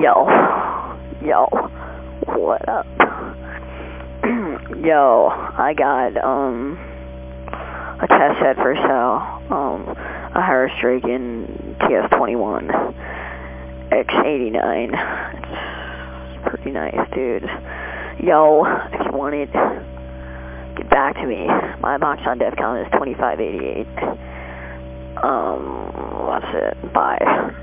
Yo. Yo. What up? Yo, I got, um, a test set for sale. Um, a Harris Dracon TS21 X89. It's pretty nice, dude. Yo, if you want it, get back to me. My box on DefCon is 2588. Um, that's it. Bye.